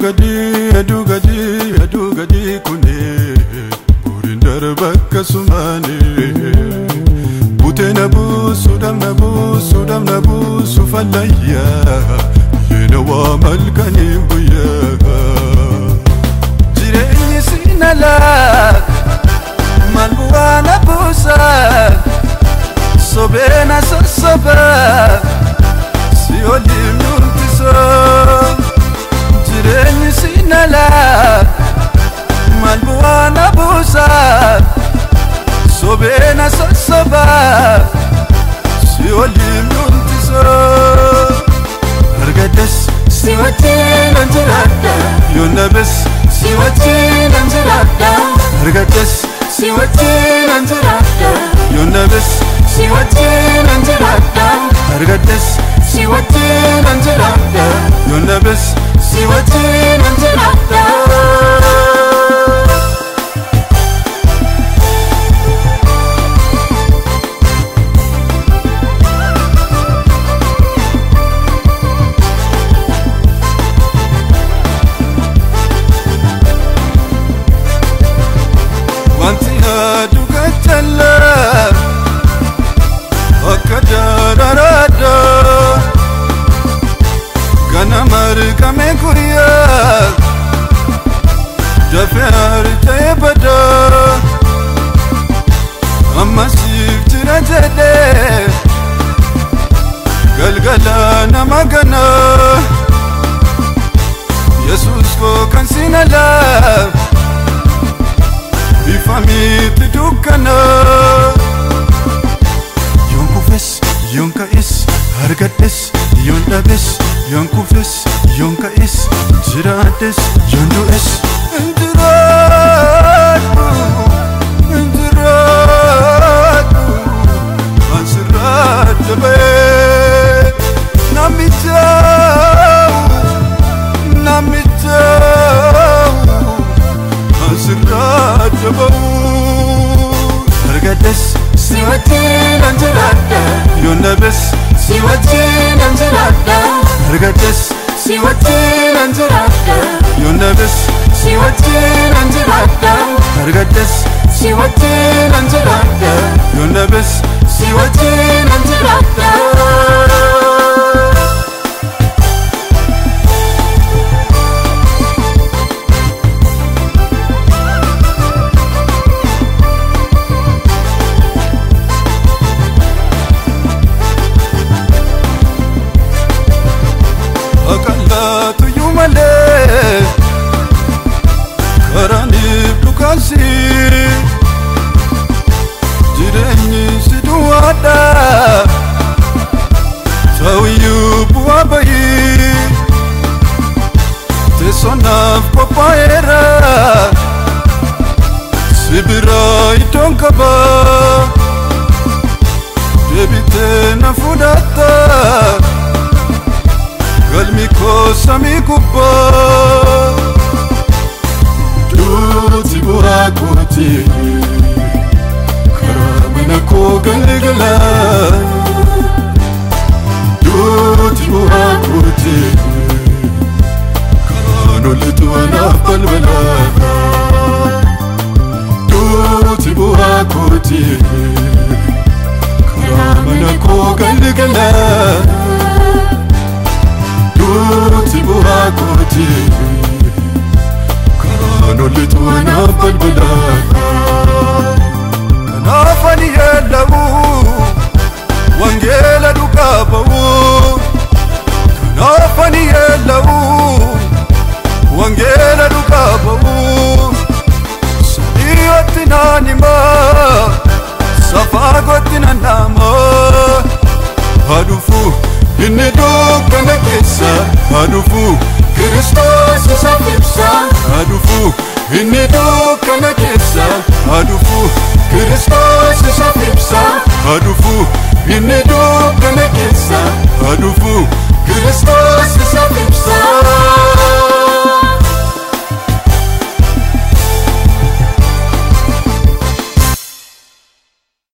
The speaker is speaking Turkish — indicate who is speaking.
Speaker 1: edugadi edugadi edugadi kune. Burindara bakka sumane. Bute nabu sudam nabu sudam nabu sufallayya. ልቤን አሳሰባ ሲኦል የሚሆን ትሰብ እርገደስ ሲወቴን አንጀራዳ ዮነብስ ሲወቴን አንጀራዳ እርገደስ ሲወቴን አንጀራዳ ዮነብስ ሲወቴን አንጀራዳ እርገደስ ሲወቴን አንጀራዳ ዮነብስ ሲወቴ bada ammasiif jira jedhee galgala nama gana yesus koo kan siin alaa bifamitti dukkana yoon kufes yoon ka'es argadhes yoon dhabes yoon kufes yoon ka'es ሲወድን አንጀራዳ ዮነብስ ሲወድን አንጀራዳ እርገደስ ሲወድን አንጀራዳ ዮነብስ ሲወድን አንጀራዳ እርገደስ ሲወድ nasibi karama na ko galgala ዶልቱ ናፈል ብላ ናፈን የለቡ ወንጌለ ዱቃበው ናፈን Inni doo kana keessa adufu Kiristoos isa ibsa adufu Inni doo kana keessa adufu.